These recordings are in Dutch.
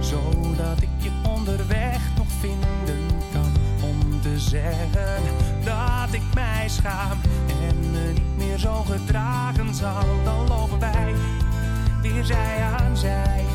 zodat ik je onderweg nog vinden kan. Om te zeggen dat ik mij schaam en me niet meer zo gedragen zal. Dan lopen wij weer zij aan zij.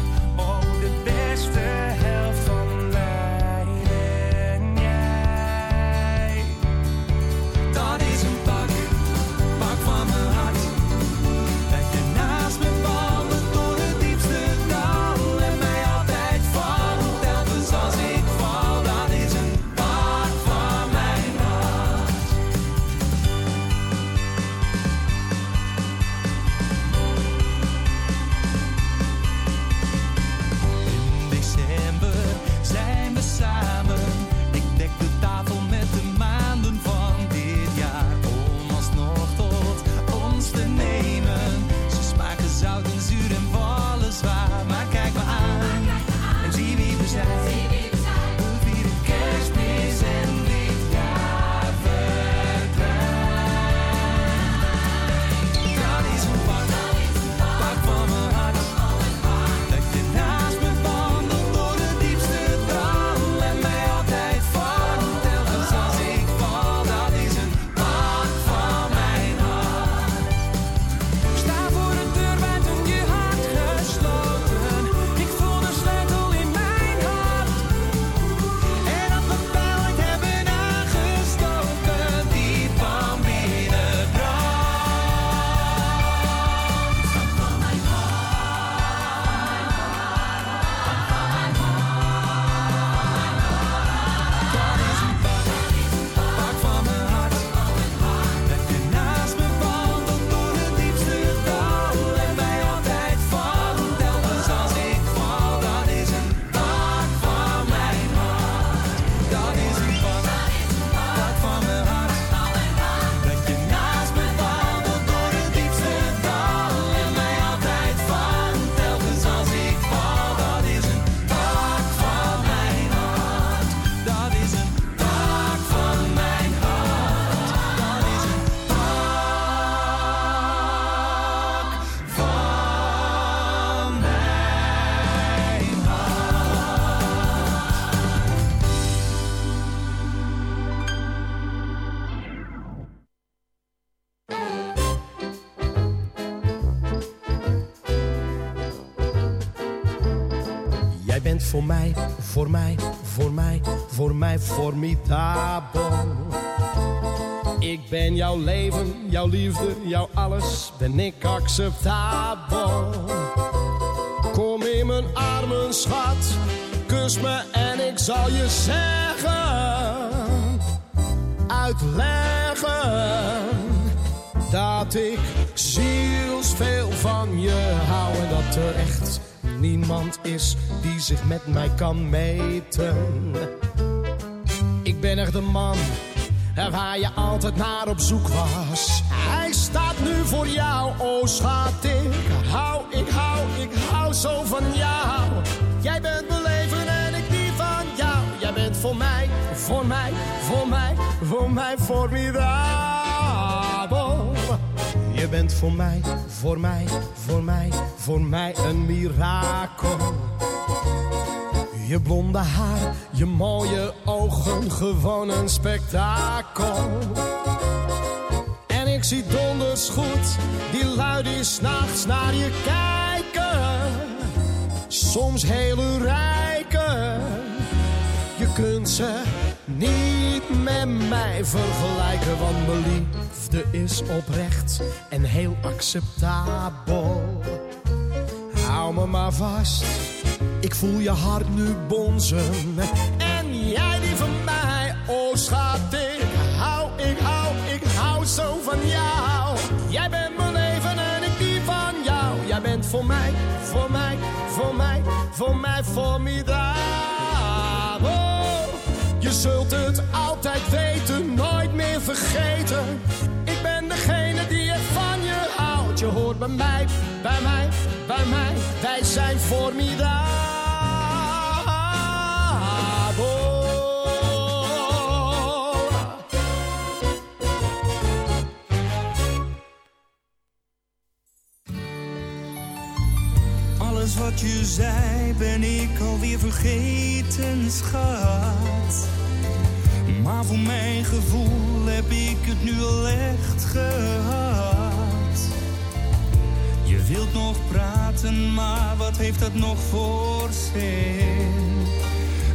Mij formidabel. Ik ben jouw leven, jouw liefde, jouw alles, ben ik acceptabel. Kom in mijn armen, schat, kus me en ik zal je zeggen, uitleggen dat ik zielsveel van je hou en dat er echt niemand is die zich met mij kan meten. Ben echt de man waar je altijd naar op zoek was. Hij staat nu voor jou, oh schat, ik hou, ik hou, ik hou zo van jou. Jij bent mijn leven en ik die van jou. Jij bent voor mij, voor mij, voor mij, voor mij formidabel. Je bent voor mij, voor mij, voor mij, voor mij een mirakel. Je blonde haar, je mooie ogen, gewoon een spektakel. En ik zie donders goed, die lui die s'nachts naar je kijken. Soms hele rijken, je kunt ze niet met mij vergelijken, want mijn liefde is oprecht en heel acceptabel. Hou me maar vast, ik voel je hart nu bonzen. En jij die van mij, oh schat, ik hou, ik hou, ik hou zo van jou. Jij bent mijn leven en ik die van jou. Jij bent voor mij, voor mij, voor mij, voor mij formidabel. Je zult het altijd weten, nooit meer vergeten. Ik ben degene die het van je houdt. Je hoort bij mij, bij mij, bij mij. Wij zijn formidabel. Je zei ben ik alweer vergeten, schat. Maar voor mijn gevoel heb ik het nu al echt gehad. Je wilt nog praten, maar wat heeft dat nog voor zin?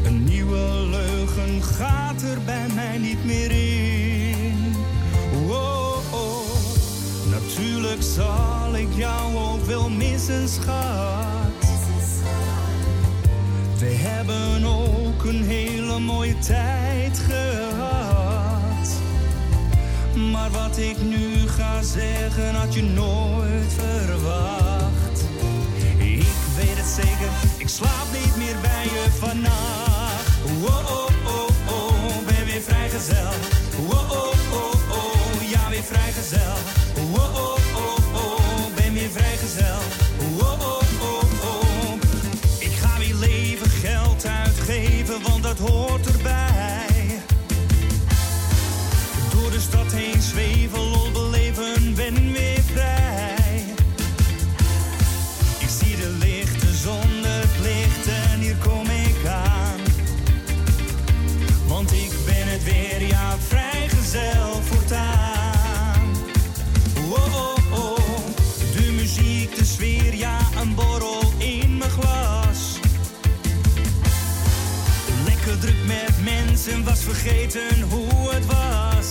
Een nieuwe leugen gaat er bij mij niet meer in. Oh, oh. Natuurlijk zal ik jou ook wel missen, schat. We hebben ook een hele mooie tijd gehad. Maar wat ik nu ga zeggen had je nooit verwacht. Ik weet het zeker, ik slaap niet meer bij je vannacht. Oh, oh, oh, oh, ben weer vrijgezel. Mensen, was vergeten hoe het was.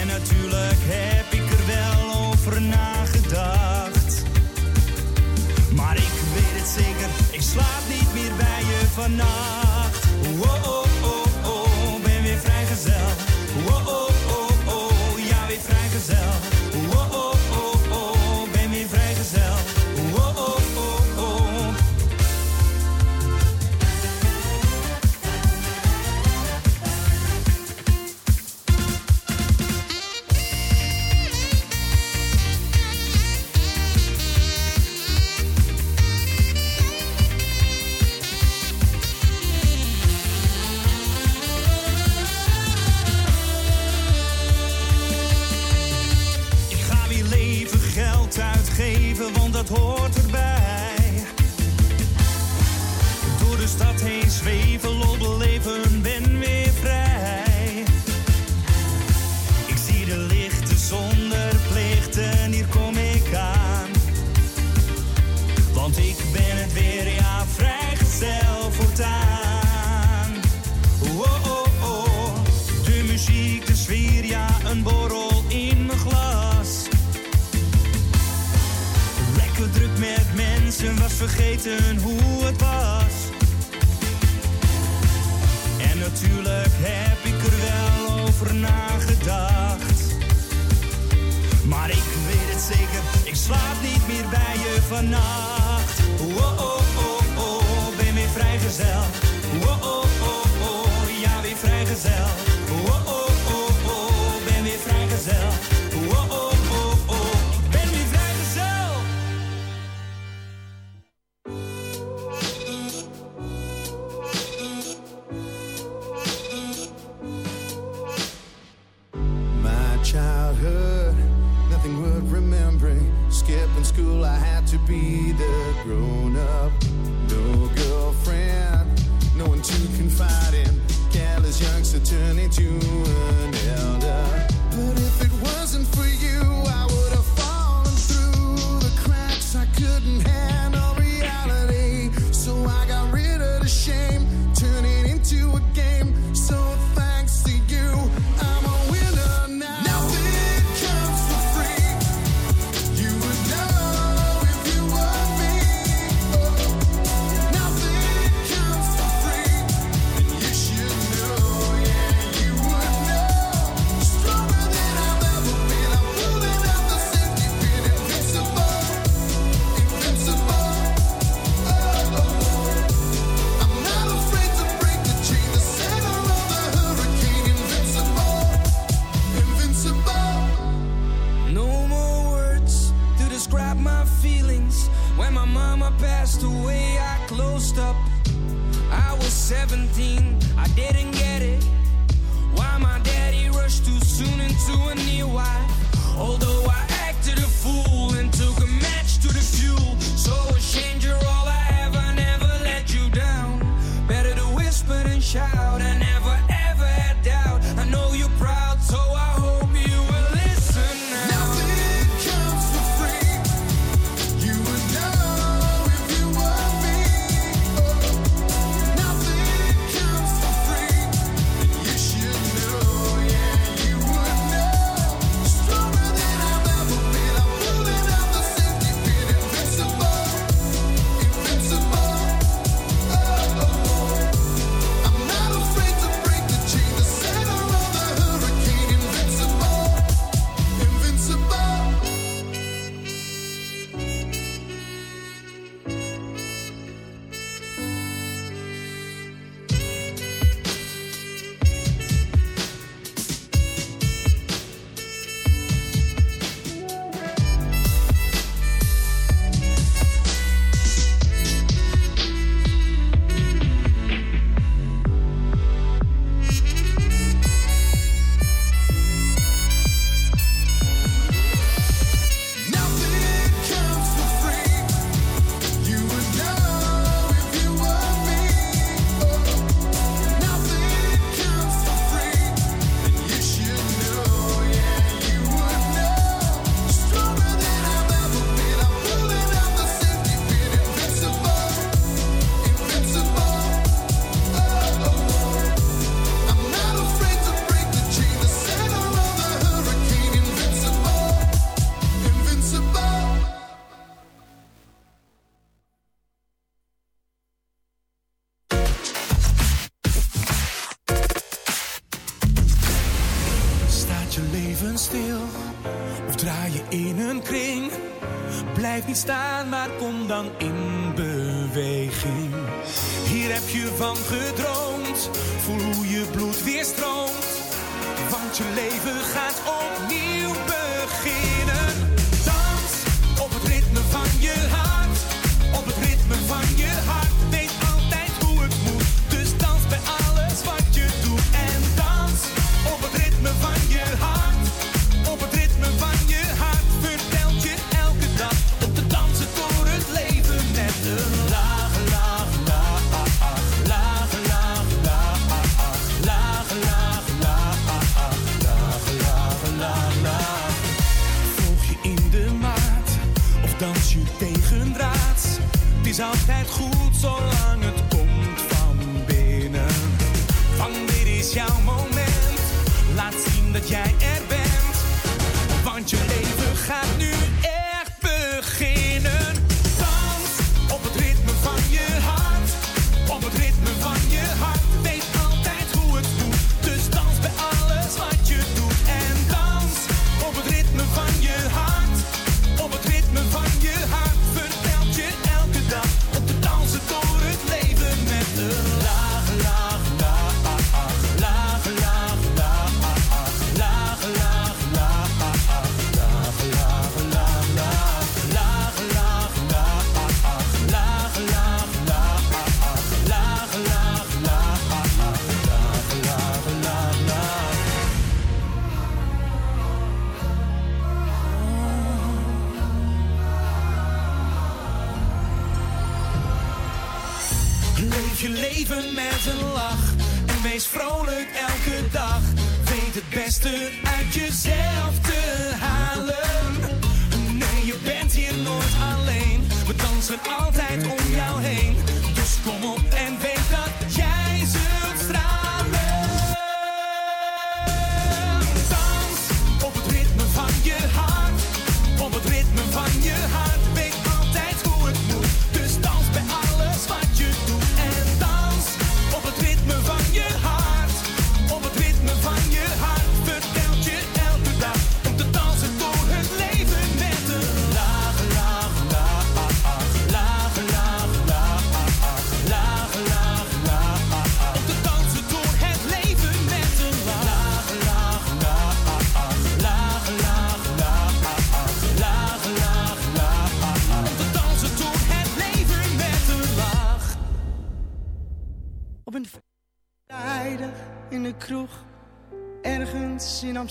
En natuurlijk heb ik er wel over nagedacht. Maar ik weet het zeker, ik slaap niet meer bij je vannacht. Zweven, lol beleven, ben weer vrij. Ik zie de lichten zonder plichten, hier kom ik aan. Want ik ben het weer, ja, vrijgezel voortaan. Oh, oh, oh, de muziek, de sfeer, ja, een borrel in mijn glas. Lekker druk met mensen, was vergeten hoe slaap niet meer bij je vannacht.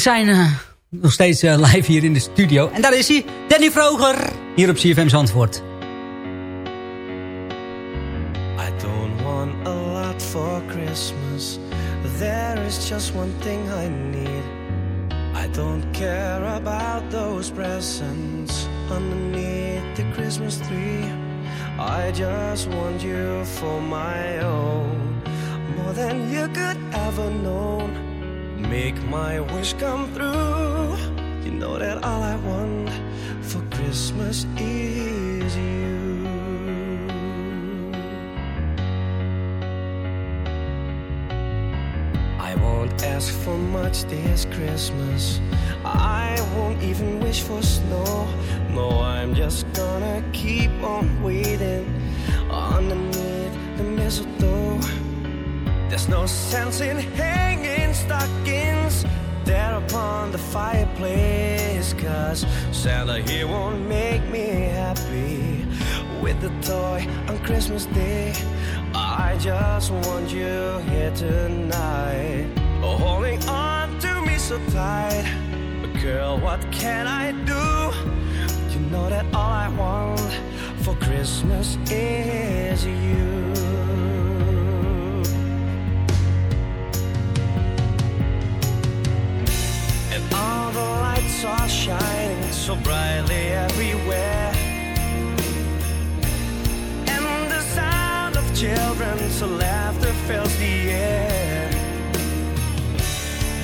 zijn eh, nog steeds eh, live hier in de studio. En daar is hij, Danny Vroger, hier op CFM Zandvoort. I don't want a lot for Christmas. There is just one thing I need. I don't care about those presents underneath the Christmas tree. I just want you for my own, more than you could ever know. Make my wish come true. You know that all I want for Christmas is you. I won't ask for much this Christmas. I won't even wish for snow. No, I'm just gonna keep on waiting underneath the mistletoe. There's no sense in hanging stockings there upon the fireplace. Cause Santa here won't make me happy with the toy on Christmas Day. I just want you here tonight, oh, holding on to me so tight. But girl, what can I do? You know that all I want for Christmas is you. Lights are shining so brightly everywhere. And the sound of children's laughter fills the air.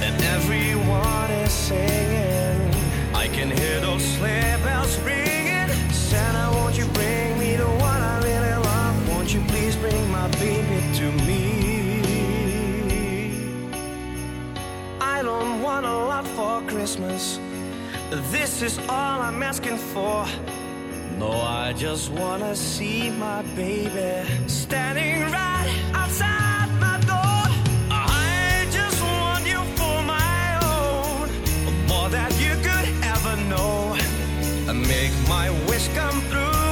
And everyone is singing. I can hear those sleigh bells ringing. Santa, won't you bring Don't want a lot for Christmas. This is all I'm asking for. No, I just wanna see my baby standing right outside my door. I just want you for my own, more than you could ever know. Make my wish come true.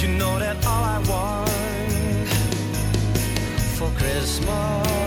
You know that all I want for Christmas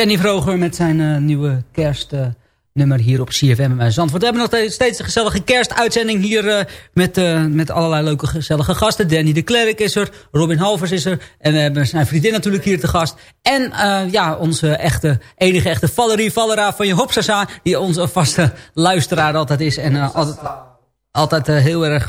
Danny Vroger met zijn eh, nieuwe kerstnummer hier op CFM uh, Zandvoort. We hebben nog steeds een gezellige kerstuitzending hier uh, met, uh, met allerlei leuke gezellige gasten. Danny de Klerk is er, Robin Halvers is er en we hebben zijn vriendin natuurlijk hier te gast. En ja, onze echte, enige echte Valerie Vallera van je Hopsasa, die onze vaste luisteraar altijd is. En altijd, altijd heel erg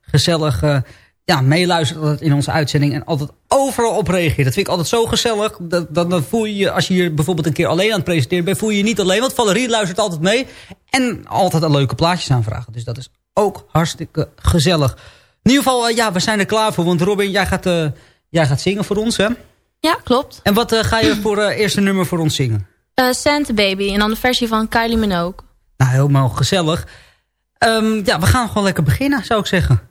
gezellig ja, meeluistert in onze uitzending en altijd overal op reageert. Dat vind ik altijd zo gezellig. Dat, dat, dan voel je je, als je hier bijvoorbeeld een keer alleen aan het presenteren bent, voel je je niet alleen. Want Valerie luistert altijd mee en altijd een leuke plaatjes aanvragen. Dus dat is ook hartstikke gezellig. In ieder geval, uh, ja, we zijn er klaar voor. Want Robin, jij gaat, uh, jij gaat zingen voor ons, hè? Ja, klopt. En wat uh, ga je voor eerste nummer voor ons zingen? Santa Baby en dan de versie van Kylie Minogue. Nou, helemaal gezellig. Um, ja, we gaan gewoon lekker beginnen, zou ik zeggen.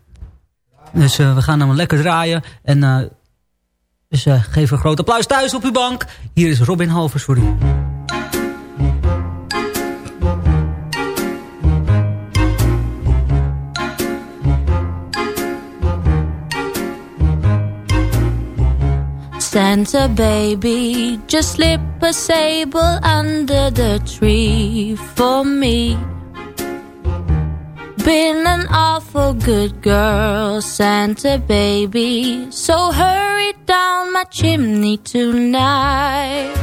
Dus we gaan hem lekker draaien. En, dus geef een groot applaus thuis op uw bank. Hier is Robin Halvers voor u. Santa baby, just slip a sable under the tree for me. Been an awful good girl, Santa baby, so hurry down my chimney tonight.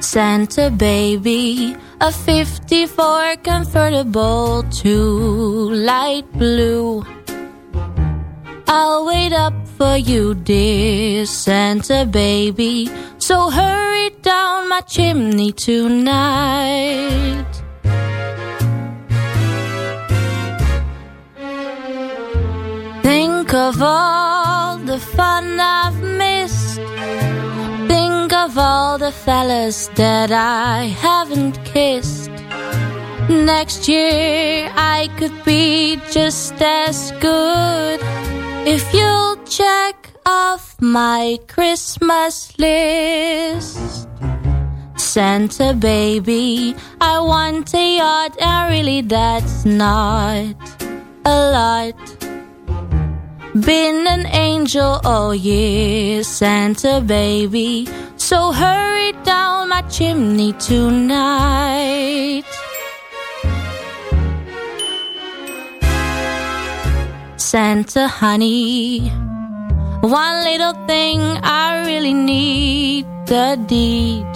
Santa baby, a 54 convertible to light blue. I'll wait up for you, dear Santa baby. So hurry down my chimney tonight. Think of all the fun I've missed. Think of all the fellas that I haven't kissed. Next year I could be just as good if you'll check off my Christmas list. Santa baby, I want a yacht, and really that's not a lot. Been an angel all year, Santa baby, so hurry down my chimney tonight. Santa honey. One little thing I really need the deed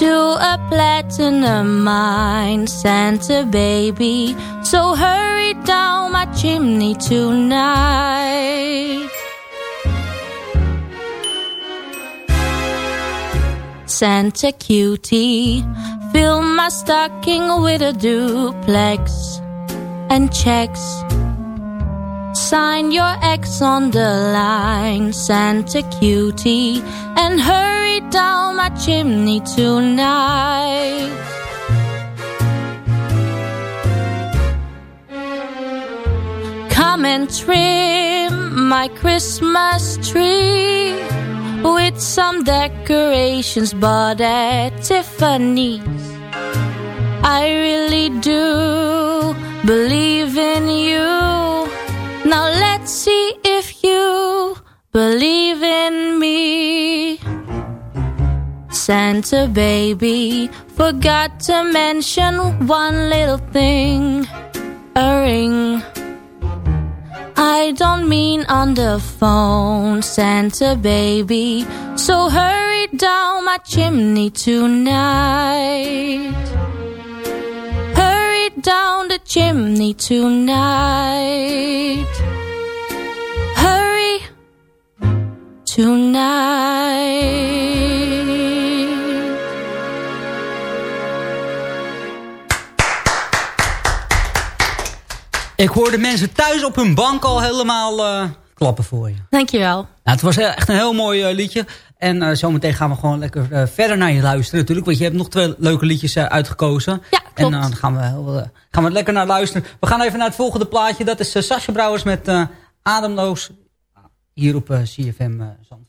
to a platinum mine, Santa baby. So hurry down my chimney tonight. Santa cutie, fill my stocking with a duplex and checks Sign your ex on the line, Santa cutie, and hurry down my chimney tonight. Come and trim my Christmas tree with some decorations bought at Tiffany's. I really do believe in you. Now let's see if you believe in me. Santa baby forgot to mention one little thing a ring. I don't mean on the phone, Santa baby. So hurry down my chimney tonight down the chimney tonight. Hurry tonight. Ik hoorde mensen thuis op hun bank al helemaal uh, klappen voor je. Dankjewel. Nou, het was echt een heel mooi uh, liedje. En uh, zometeen gaan we gewoon lekker uh, verder naar je luisteren natuurlijk. Want je hebt nog twee leuke liedjes uh, uitgekozen. Ja, klopt. En dan gaan we, gaan we lekker naar luisteren. We gaan even naar het volgende plaatje. Dat is Sascha Brouwers met Ademloos. Hier op CFM Zandvoort.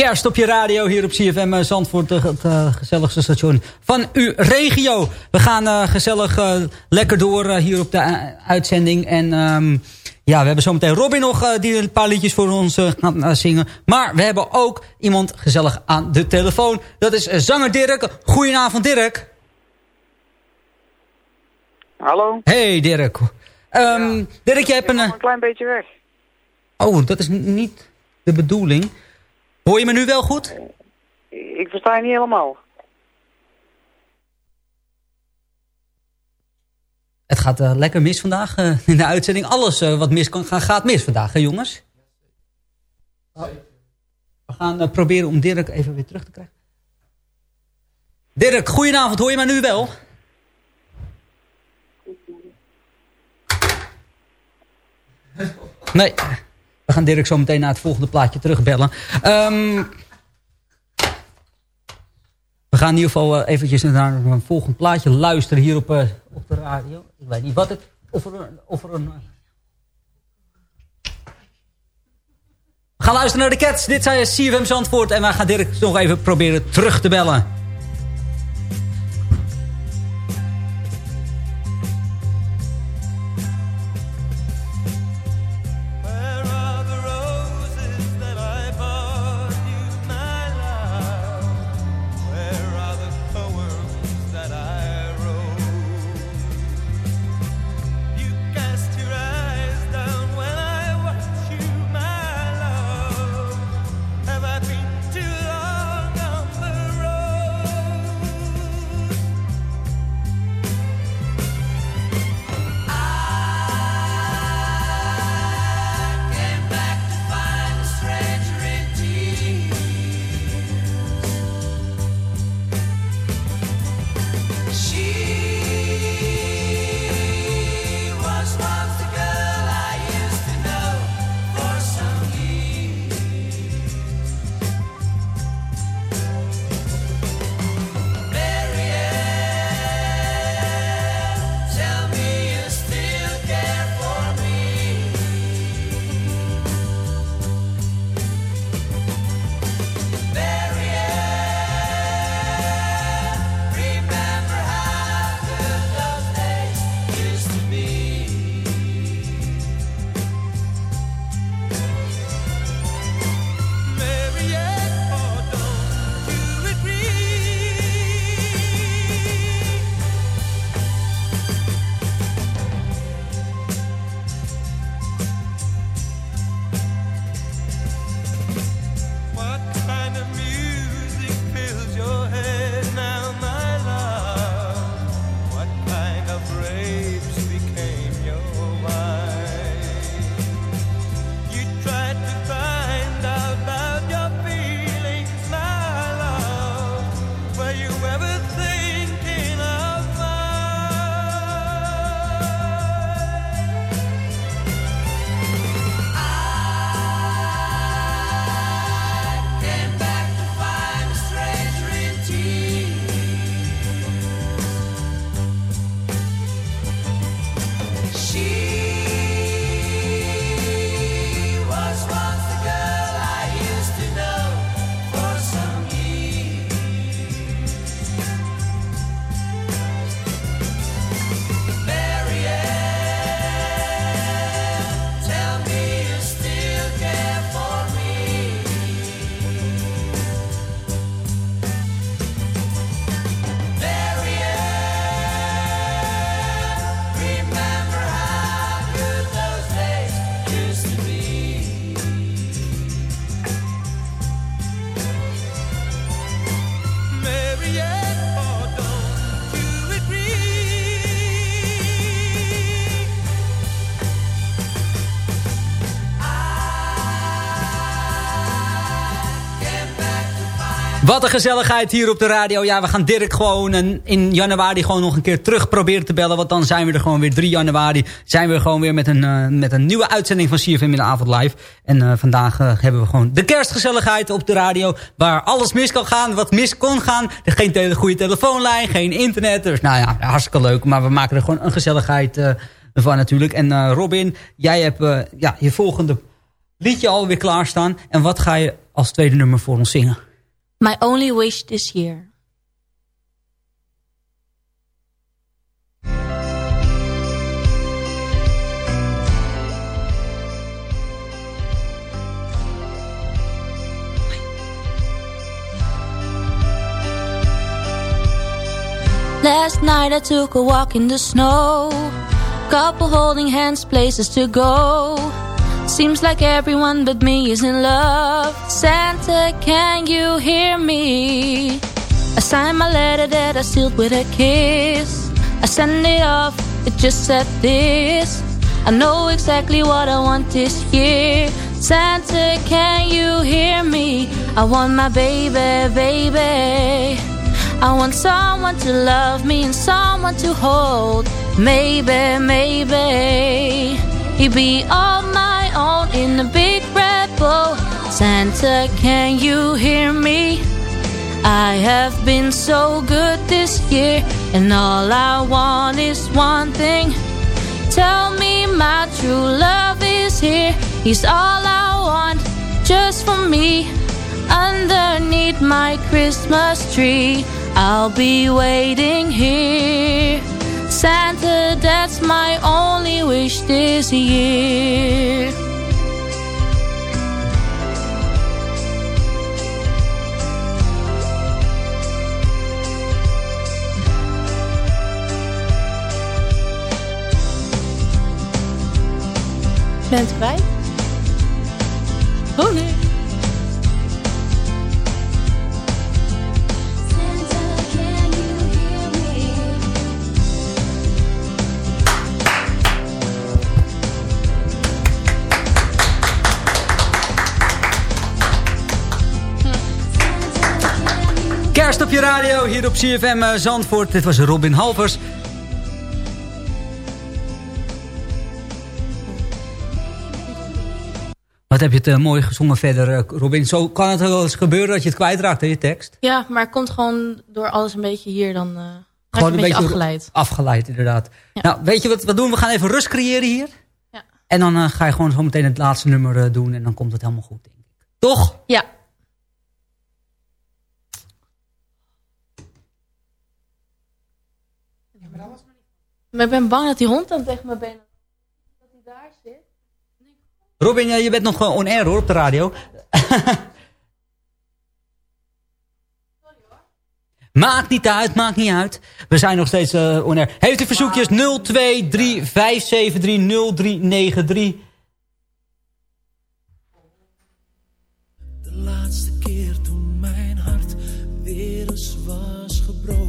Kerst op je radio hier op CFM eh, Zandvoort, eh, het eh, gezelligste station van uw regio. We gaan gezellig lekker door hier op de uitzending. En ehm, ja, we hebben zometeen Robin nog die een paar liedjes voor ons gaat zingen. Maar we hebben ook iemand gezellig aan de telefoon. Dat is zanger Dirk. Goedenavond Dirk. Hallo? Hey Dirk. Ehm, Dirk, je hebt een... Een klein beetje weg. Oh, dat is niet de bedoeling. Hoor je me nu wel goed? Ik versta je niet helemaal. Het gaat eh, lekker mis vandaag eh, in de uitzending. Alles eh, wat mis kan gaan, gaat mis vandaag, hè jongens? We gaan proberen om Dirk even weer terug te krijgen. Dirk, goedenavond. Hoor je mij nu wel? Nee. We gaan Dirk zo meteen naar het volgende plaatje terugbellen. Ehm we gaan in ieder geval eh, eventjes naar een volgend plaatje luisteren hier op, eh, op de radio. Ik weet niet wat het... Of er, een- We gaan luisteren naar de Cats. Dit zijn CFM Zandvoort. En wij gaan Dirk nog even proberen terug te bellen. Wat een gezelligheid hier op de radio. Ja, we gaan Dirk gewoon in januari gewoon nog een keer terug proberen te bellen. Want dan zijn we er gewoon weer 3 januari. Zijn we gewoon weer met een, uh, met een nieuwe uitzending van CFM in de avond live. En uh, vandaag uh, hebben we gewoon de kerstgezelligheid op de radio. Waar alles mis kan gaan, wat mis kon gaan. Er geen goede telefoonlijn, geen internet. Dus nou ja, hartstikke leuk. Maar we maken er gewoon een gezelligheid van natuurlijk. En Robin, jij hebt ja, je volgende liedje alweer klaarstaan. En wat ga je als tweede nummer voor ons zingen? My only wish this year. Last night I took a walk in the snow Couple holding hands, places to go Seems like everyone but me is in love. Santa, can you hear me? I signed my letter that I sealed with a kiss. I sent it off, it just said this. I know exactly what I want this year. Santa, can you hear me? I want my baby, baby. I want someone to love me and someone to hold. Maybe, maybe He'd be all own in a big red bow. Santa, can you hear me? I have been so good this year And all I want is one thing Tell me my true love is here He's all I want just for me Underneath my Christmas tree I'll be waiting here Santa, that's my only wish this year. Bent erbij? Oh nee. Je radio, hier op CFM eh, Zandvoort. Dit was Robin Halvers. Wat heb je het uh, mooi gezongen verder, uh, Robin. Zo kan het wel eens gebeuren dat je het kwijtraakt, hè, je tekst? Ja, maar het komt gewoon door alles een beetje hier dan... Uh, gewoon een, beetje, afgeleid. Afgeleid, inderdaad. Ja. Nou, weet je wat we doen? We gaan even rust creëren hier. Ja. En dan ga je gewoon zo meteen het laatste nummer doen. En dan komt het helemaal goed, denk ik. Toch? Ja. Maar ik ben bang dat die hond dan tegen me benen... Dat hij daar zit. Robin, je bent nog on air hoor, op de radio. Maakt niet uit, maakt niet uit. We zijn nog steeds uh, on air. Heeft u verzoekjes 0235730393. De laatste keer toen mijn hart weer eens was gebroken.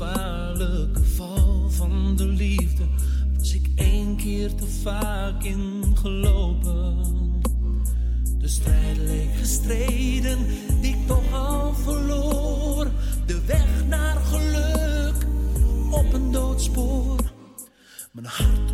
Levensgevaarlijke val van de liefde. Was ik één keer te vaak ingelopen. De strijd leek gestreden, die ik toch al verloor. De weg naar geluk, op een doodspoor. Mijn hart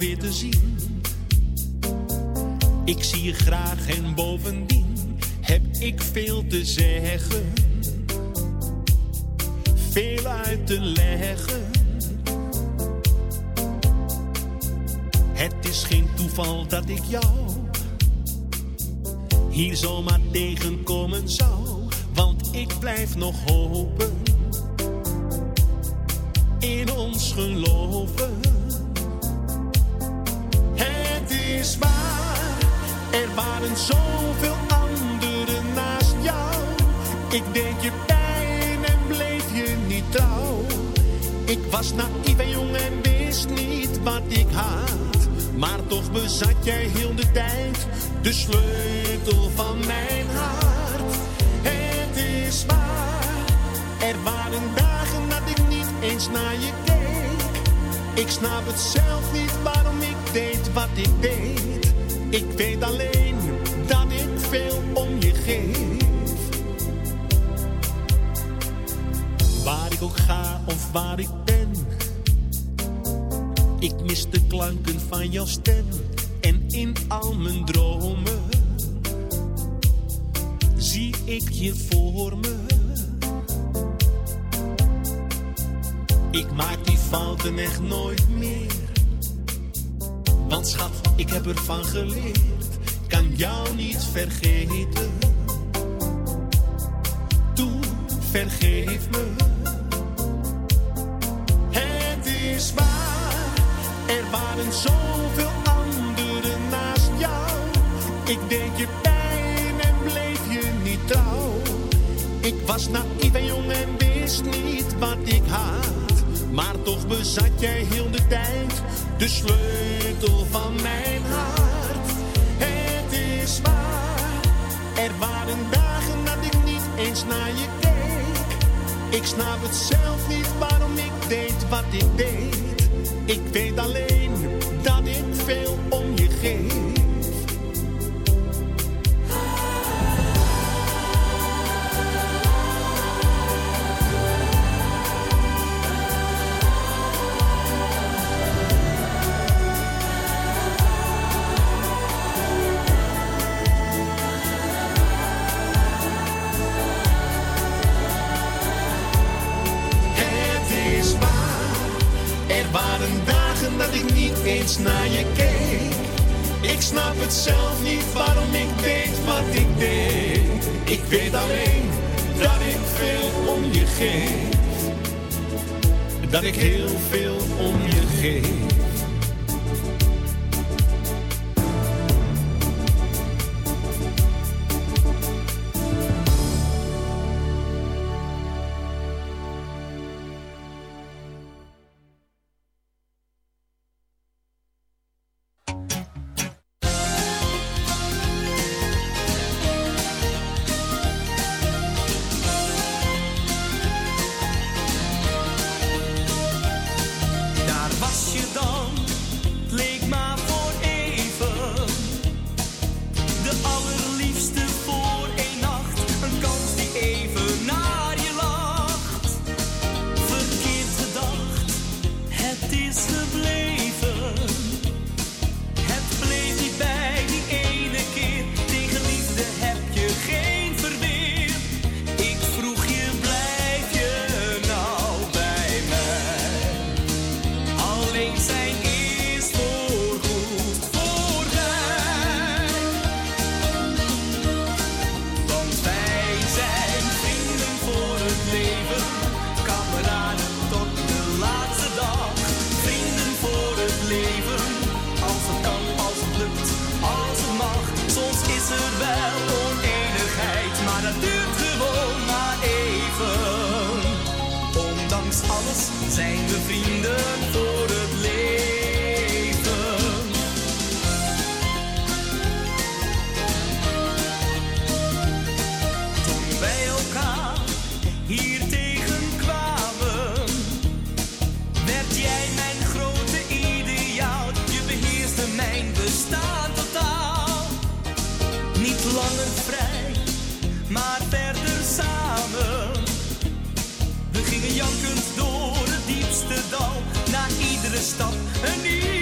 weer te zien. Ik zie je graag en bovendien heb ik veel te zeggen. Veel uit te leggen. Het is geen toeval dat ik jou hier zomaar tegenkomen zou. Want ik blijf nog hopen in ons geloven. Waren zoveel anderen naast jou. Ik deed je pijn en bleef je niet trouw. Ik was naïef en jong en wist niet wat ik had. Maar toch bezat jij heel de tijd de sleutel van mijn hart. Het is waar, er waren dagen dat ik niet eens naar je keek. Ik snap het zelf niet waarom ik deed wat ik deed. Ik weet alleen dat ik veel om je geef. Waar ik ook ga of waar ik ben. Ik mis de klanken van jouw stem. En in al mijn dromen zie ik je voor me. Ik maak die fouten echt nooit meer. Want schat, ik heb ervan geleerd, kan jou niet vergeten. Toen vergeef me. Het is waar, er waren zoveel anderen naast jou. Ik deed je pijn en bleef je niet trouw. Ik was naïef en jong en wist niet wat ik had. Maar toch bezat jij heel de tijd de sleutel van mijn hart. Het is waar, er waren dagen dat ik niet eens naar je keek. Ik snap het zelf niet waarom ik deed wat ik deed. Ik weet alleen dat ik veel het zelf niet waarom ik deed wat ik deed. Ik weet alleen dat ik veel om je geef. Dat ik heel veel om je geef. jankend door het diepste dal. Na iedere stap een nieuw.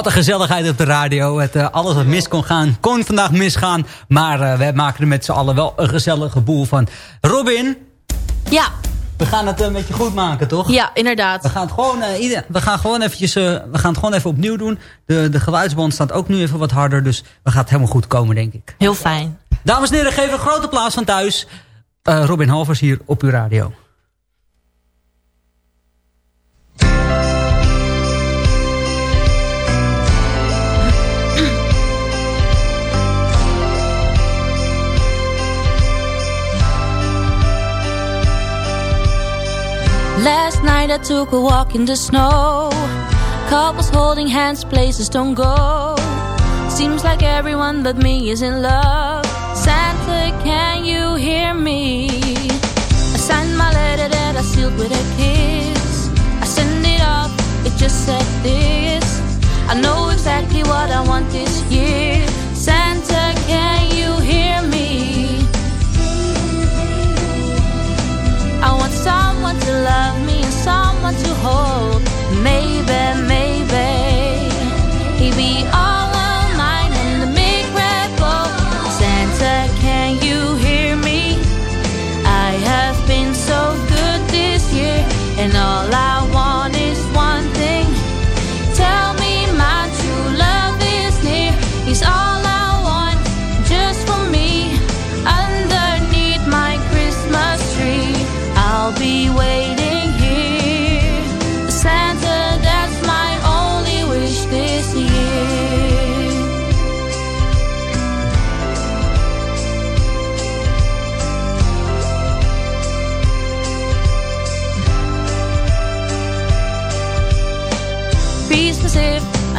Wat een gezelligheid op de radio. Het, eh, alles wat mis kon gaan, kon vandaag misgaan. Maar eh, uh, we maken er met z'n allen wel een gezellige boel van. Robin? Ja? We gaan het eh, een beetje goed maken, toch? Ja, inderdaad. We gaan het gewoon, uh, we gaan gewoon, eventjes, we gaan het gewoon even opnieuw doen. De, de geluidsband staat ook nu even wat harder. Dus we gaan het helemaal goed komen, denk ik. Heel fijn. Dames en heren, geef een grote plaats van thuis. Robin Halvers hier op uw radio. Last night I took a walk in the snow. Couples holding hands, places don't go. Seems like everyone but me is in love. Santa, can you hear me? I signed my letter that I sealed with a kiss. I sent it off, it just said this. I know exactly what I want this year love me and someone to hold. Maybe, maybe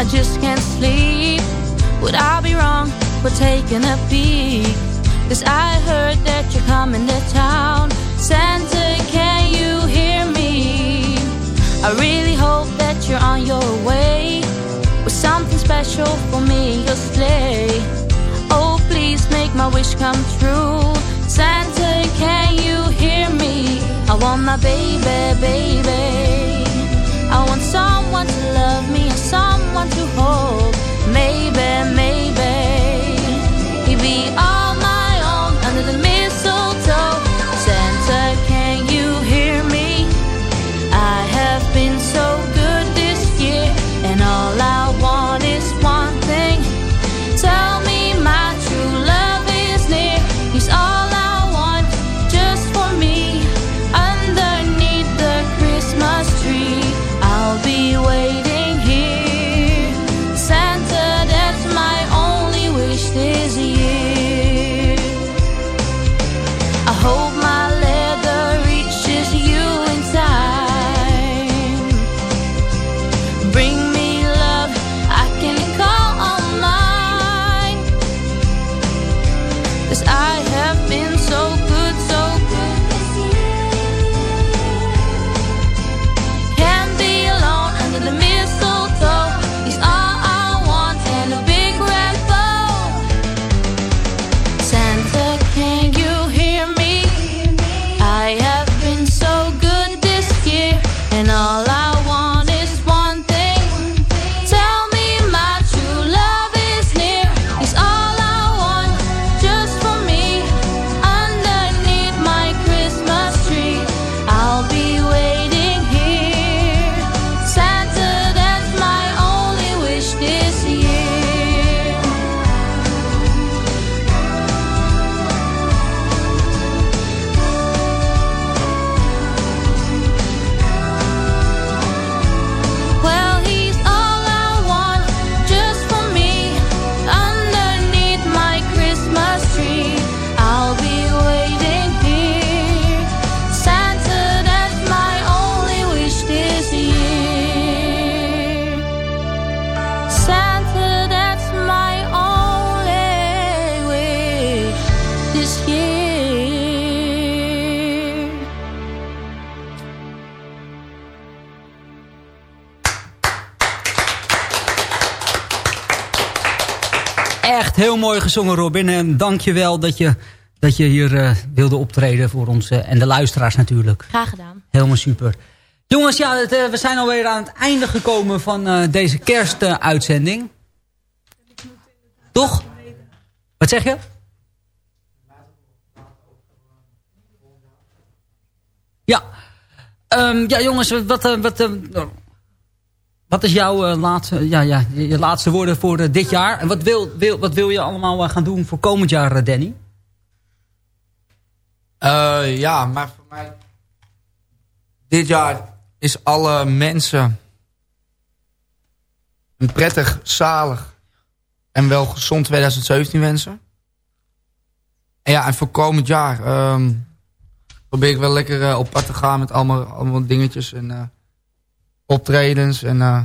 I just can't sleep. Would I be wrong for taking a peek? Cause I heard that you're coming to town. Santa, can you hear me? I really hope that you're on your way with something special for me in your sleigh. Oh, please make my wish come true. Santa, can you hear me? I want my baby, baby. I want someone to love me someone to hold. Maybe, maybe gezongen, Robin. En dank je wel dat je, dat je hier eh, wilde optreden voor ons eh, en de luisteraars natuurlijk. Graag gedaan. Helemaal super. Jongens, ja, het, eh, we zijn alweer aan het einde gekomen van deze kerstuitzending. Toch? Wat zeg je? Ja, Ehm, ja, jongens, wat, wat, wat is jouw laatste, ja, ja, je, laatste woorden voor dit jaar? En wat wil, wil, wat wil je allemaal gaan doen voor komend jaar, Danny? ja, maar voor mij... Dit jaar is alle mensen een prettig, zalig en wel gezond 2017 wensen. En ja, en voor komend jaar um, probeer ik wel lekker op pad te gaan met allemaal, allemaal dingetjes en optredens. En, uh,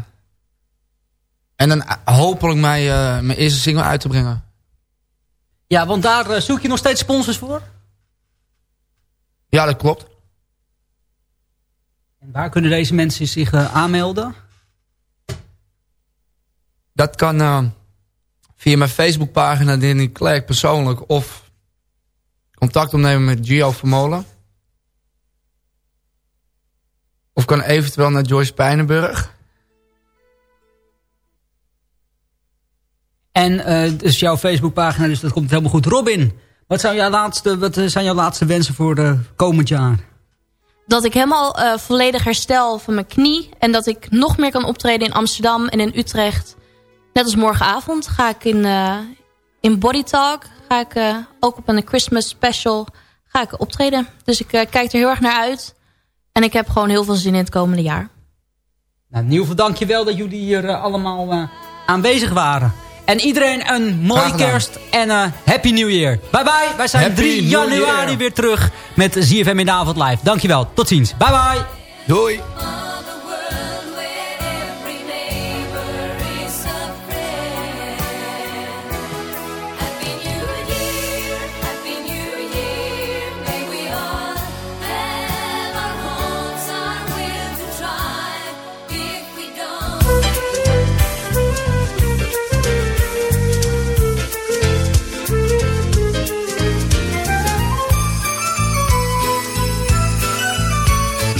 en dan hopelijk mijn, mijn eerste single uit te brengen. Ja, want daar zoek je nog steeds sponsors voor? Ja, dat klopt. En waar kunnen deze mensen zich aanmelden? Dat kan via mijn Facebookpagina Danny Klerk persoonlijk of contact opnemen met Gio Vermolen. Of kan eventueel naar Joyce Pijnenburg. En uh, dus jouw Facebookpagina, dus dat komt helemaal goed. Robin, wat, zijn jouw laatste, wat zijn jouw laatste wensen voor de komend jaar? Dat ik helemaal uh, volledig herstel van mijn knie. En dat ik nog meer kan optreden in Amsterdam en in Utrecht. Net als morgenavond ga ik in, uh, in Body Talk. Ga ik ook op een Christmas special ga ik optreden. Dus ik kijk er heel erg naar uit. En ik heb gewoon heel veel zin in het komende jaar. Nou, Nieuw, dank je wel dat jullie hier uh, allemaal uh, aanwezig waren. En iedereen een mooie kerst en uh, Happy New Year. Bye bye, wij zijn Happy 3 januari weer terug met ZFM in de avond live. Dankjewel, tot ziens. Bye bye. Doei.